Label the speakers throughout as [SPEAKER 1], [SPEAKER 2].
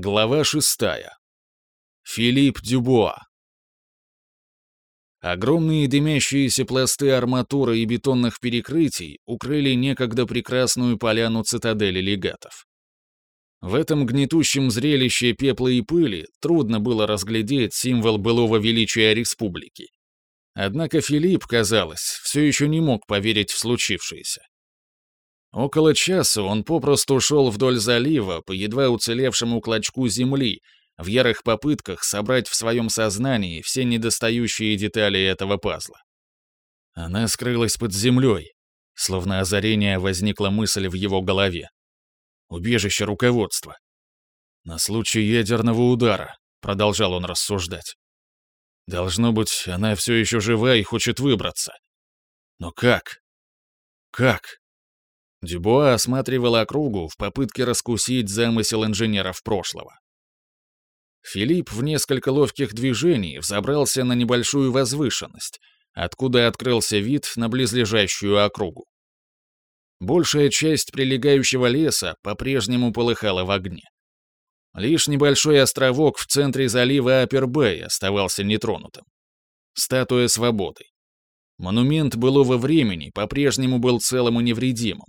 [SPEAKER 1] Глава шестая. Филипп Дюбуа. Огромные дымящиеся пласты арматуры и бетонных перекрытий укрыли некогда прекрасную поляну цитадели легатов. В этом гнетущем зрелище пепла и пыли трудно было разглядеть символ былого величия республики. Однако Филипп, казалось, все еще не мог поверить в случившееся. Около часа он попросту шел вдоль залива по едва уцелевшему клочку земли, в ярых попытках собрать в своем сознании все недостающие детали этого пазла. Она скрылась под землей, словно озарение возникла мысль в его голове. Убежище руководства. На случай ядерного удара, продолжал он рассуждать. Должно быть, она все еще жива и хочет выбраться. Но как? Как? Дюбуа осматривал округу в попытке раскусить замысел инженеров прошлого. Филипп в несколько ловких движений взобрался на небольшую возвышенность, откуда открылся вид на близлежащую округу. Большая часть прилегающего леса по-прежнему полыхала в огне. Лишь небольшой островок в центре залива Апербэй оставался нетронутым. Статуя свободы. Монумент былого времени по-прежнему был целым и невредимым,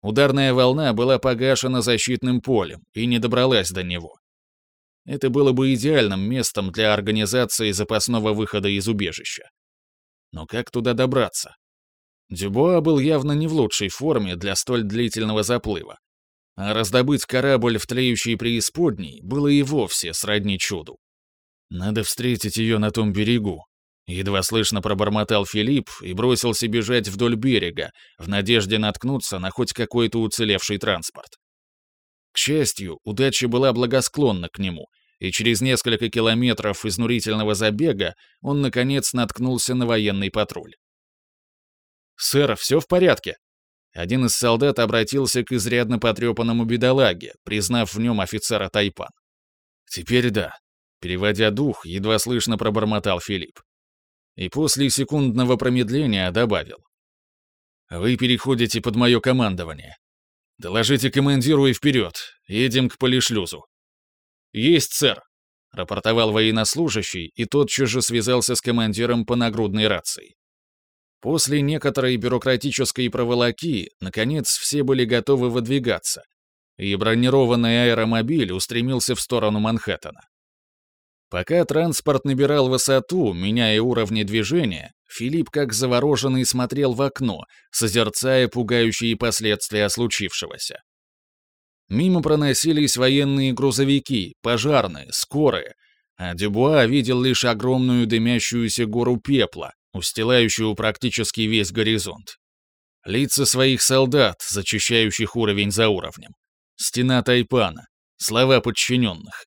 [SPEAKER 1] Ударная волна была погашена защитным полем и не добралась до него. Это было бы идеальным местом для организации запасного выхода из убежища. Но как туда добраться? Дюбуа был явно не в лучшей форме для столь длительного заплыва. А раздобыть корабль в тлеющей преисподней было и вовсе сродни чуду. Надо встретить ее на том берегу, Едва слышно пробормотал Филипп и бросился бежать вдоль берега, в надежде наткнуться на хоть какой-то уцелевший транспорт. К счастью, удача была благосклонна к нему, и через несколько километров изнурительного забега он, наконец, наткнулся на военный патруль. «Сэр, все в порядке?» Один из солдат обратился к изрядно потрепанному бедолаге, признав в нем офицера Тайпан. «Теперь да», — переводя дух, едва слышно пробормотал Филипп и после секундного промедления добавил. «Вы переходите под мое командование. Доложите командиру и вперед. Едем к полишлюзу». «Есть, сэр», — рапортовал военнослужащий и тотчас же связался с командиром по нагрудной рации. После некоторой бюрократической проволоки, наконец, все были готовы выдвигаться, и бронированный аэромобиль устремился в сторону Манхэттена. Пока транспорт набирал высоту, меняя уровни движения, Филипп как завороженный смотрел в окно, созерцая пугающие последствия случившегося. Мимо проносились военные грузовики, пожарные, скорые, а Дюбуа видел лишь огромную дымящуюся гору пепла, устилающую практически весь горизонт. Лица своих солдат, зачищающих уровень за уровнем. Стена Тайпана. Слова подчиненных.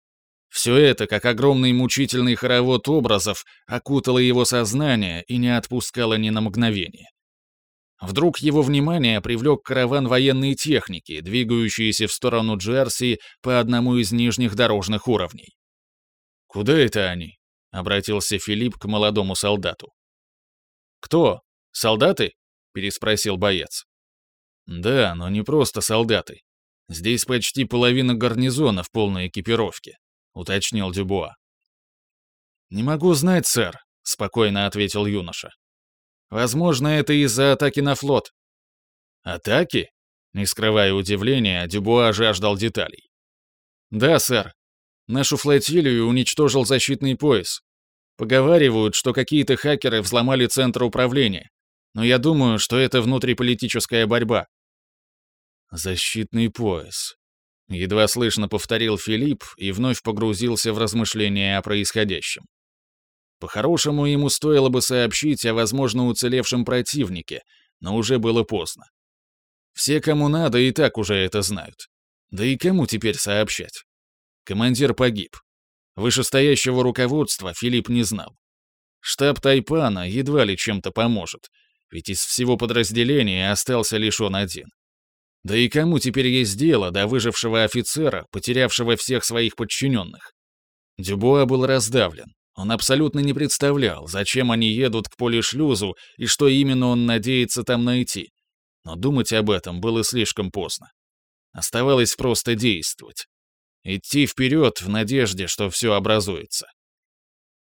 [SPEAKER 1] Все это, как огромный мучительный хоровод образов, окутало его сознание и не отпускало ни на мгновение. Вдруг его внимание привлек караван военной техники, двигающийся в сторону Джерси по одному из нижних дорожных уровней. «Куда это они?» — обратился Филипп к молодому солдату. «Кто? Солдаты?» — переспросил боец. «Да, но не просто солдаты. Здесь почти половина гарнизона в полной экипировке. — уточнил Дюбуа. «Не могу знать, сэр», — спокойно ответил юноша. «Возможно, это из-за атаки на флот». «Атаки?» — не скрывая удивления, Дюбуа жаждал деталей. «Да, сэр. Нашу флотилию уничтожил защитный пояс. Поговаривают, что какие-то хакеры взломали центр управления, но я думаю, что это внутриполитическая борьба». «Защитный пояс», Едва слышно повторил Филипп и вновь погрузился в размышления о происходящем. По-хорошему, ему стоило бы сообщить о возможно уцелевшем противнике, но уже было поздно. Все, кому надо, и так уже это знают. Да и кому теперь сообщать? Командир погиб. Вышестоящего руководства Филипп не знал. Штаб Тайпана едва ли чем-то поможет, ведь из всего подразделения остался лишь он один. Да и кому теперь есть дело до выжившего офицера, потерявшего всех своих подчиненных? Дюбуа был раздавлен. Он абсолютно не представлял, зачем они едут к полишлюзу и что именно он надеется там найти. Но думать об этом было слишком поздно. Оставалось просто действовать. Идти вперед в надежде, что все образуется.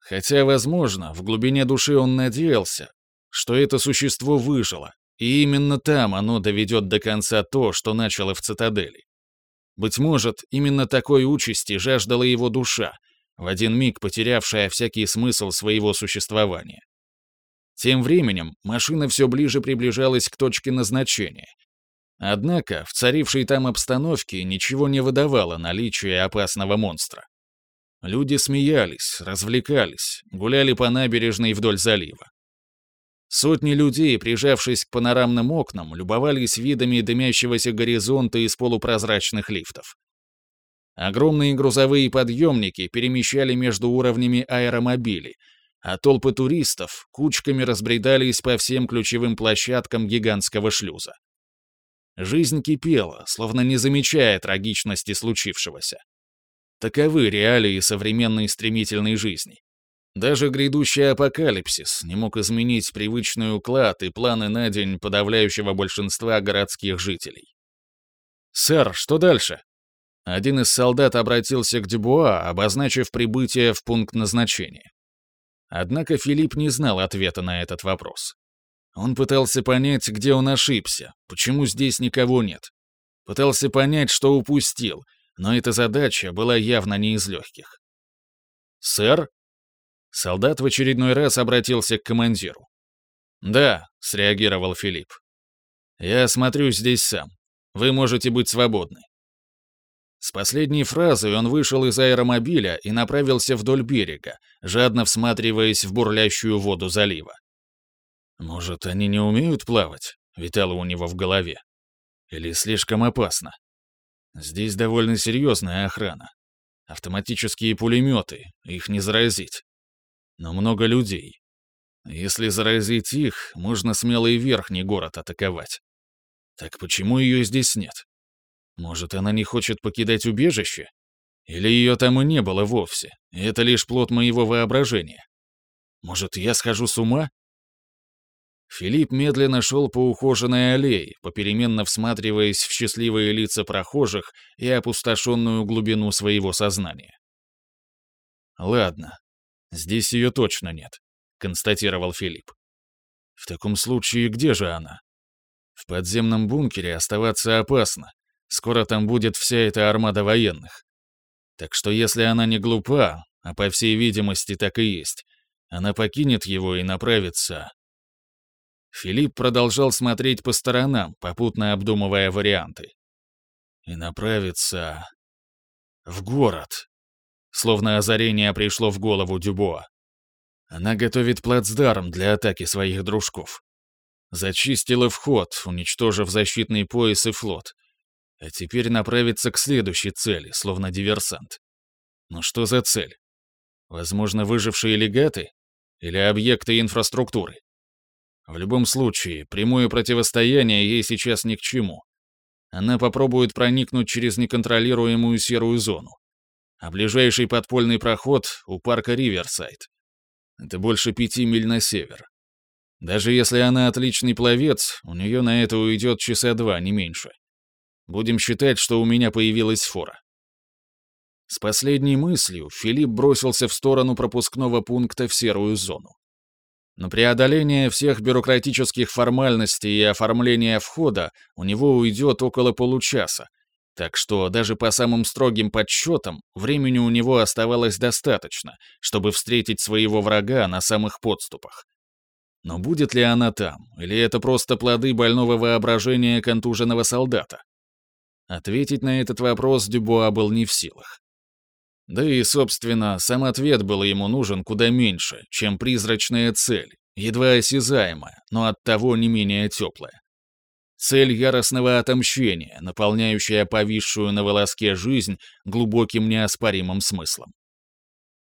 [SPEAKER 1] Хотя, возможно, в глубине души он надеялся, что это существо выжило, и именно там оно доведет до конца то, что начало в цитадели. Быть может, именно такой участи жаждала его душа, в один миг потерявшая всякий смысл своего существования. Тем временем машина все ближе приближалась к точке назначения. Однако в царившей там обстановке ничего не выдавало наличие опасного монстра. Люди смеялись, развлекались, гуляли по набережной вдоль залива. Сотни людей, прижавшись к панорамным окнам, любовались видами дымящегося горизонта из полупрозрачных лифтов. Огромные грузовые подъемники перемещали между уровнями аэромобили, а толпы туристов кучками разбредались по всем ключевым площадкам гигантского шлюза. Жизнь кипела, словно не замечая трагичности случившегося. Таковы реалии современной стремительной жизни. Даже грядущий апокалипсис не мог изменить привычный уклад и планы на день подавляющего большинства городских жителей. «Сэр, что дальше?» Один из солдат обратился к Дюбуа, обозначив прибытие в пункт назначения. Однако Филипп не знал ответа на этот вопрос. Он пытался понять, где он ошибся, почему здесь никого нет. Пытался понять, что упустил, но эта задача была явно не из легких. «Сэр?» Солдат в очередной раз обратился к командиру. «Да», — среагировал Филипп. «Я осмотрюсь здесь сам. Вы можете быть свободны». С последней фразой он вышел из аэромобиля и направился вдоль берега, жадно всматриваясь в бурлящую воду залива. «Может, они не умеют плавать?» — витало у него в голове. «Или слишком опасно? Здесь довольно серьезная охрана. Автоматические пулеметы, их не заразить. Но много людей. Если заразить их, можно смело и верхний город атаковать. Так почему ее здесь нет?» Может, она не хочет покидать убежище? Или ее там и не было вовсе, и это лишь плод моего воображения? Может, я схожу с ума? Филипп медленно шел по ухоженной аллее, попеременно всматриваясь в счастливые лица прохожих и опустошенную глубину своего сознания. «Ладно, здесь ее точно нет», — констатировал Филипп. «В таком случае где же она? В подземном бункере оставаться опасно, Скоро там будет вся эта армада военных. Так что если она не глупа, а по всей видимости так и есть, она покинет его и направится... Филипп продолжал смотреть по сторонам, попутно обдумывая варианты. И направится... в город. Словно озарение пришло в голову Дюбоа. Она готовит плацдарм для атаки своих дружков. Зачистила вход, уничтожив защитный пояс и флот — а теперь направиться к следующей цели, словно диверсант. Но что за цель? Возможно, выжившие легаты? Или объекты инфраструктуры? В любом случае, прямое противостояние ей сейчас ни к чему. Она попробует проникнуть через неконтролируемую серую зону. А ближайший подпольный проход у парка Риверсайд. Это больше пяти миль на север. Даже если она отличный пловец, у нее на это уйдет часа два, не меньше. Будем считать, что у меня появилась фора. С последней мыслью Филипп бросился в сторону пропускного пункта в серую зону. На преодоление всех бюрократических формальностей и оформление входа у него уйдет около получаса, так что даже по самым строгим подсчетам времени у него оставалось достаточно, чтобы встретить своего врага на самых подступах. Но будет ли она там, или это просто плоды больного воображения контуженного солдата? Ответить на этот вопрос Дюбуа был не в силах. Да и, собственно, сам ответ был ему нужен куда меньше, чем призрачная цель, едва осязаемая, но оттого не менее теплая. Цель яростного отомщения, наполняющая повисшую на волоске жизнь глубоким неоспоримым смыслом.